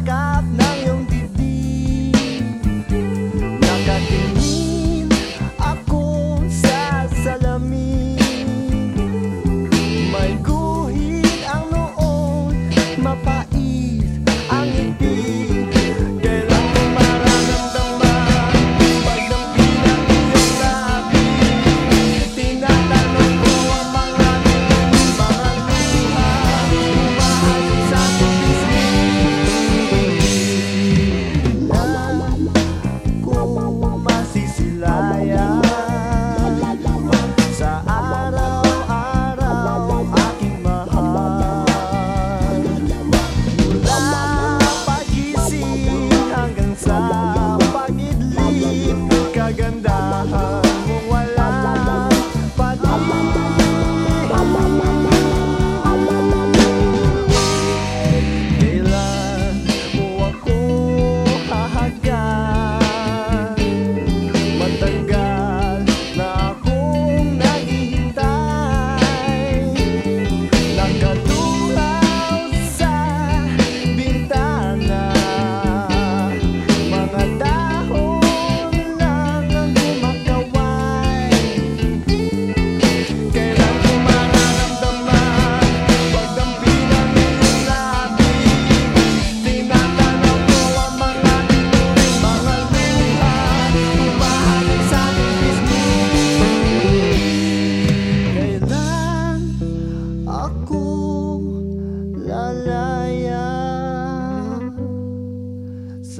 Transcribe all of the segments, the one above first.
I got.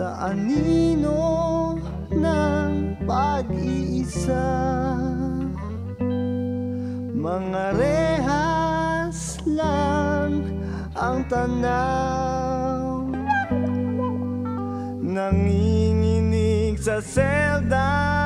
sa anino ng pag-iisa. Mga rehas lang ang tanaw. Nanginginig sa selda.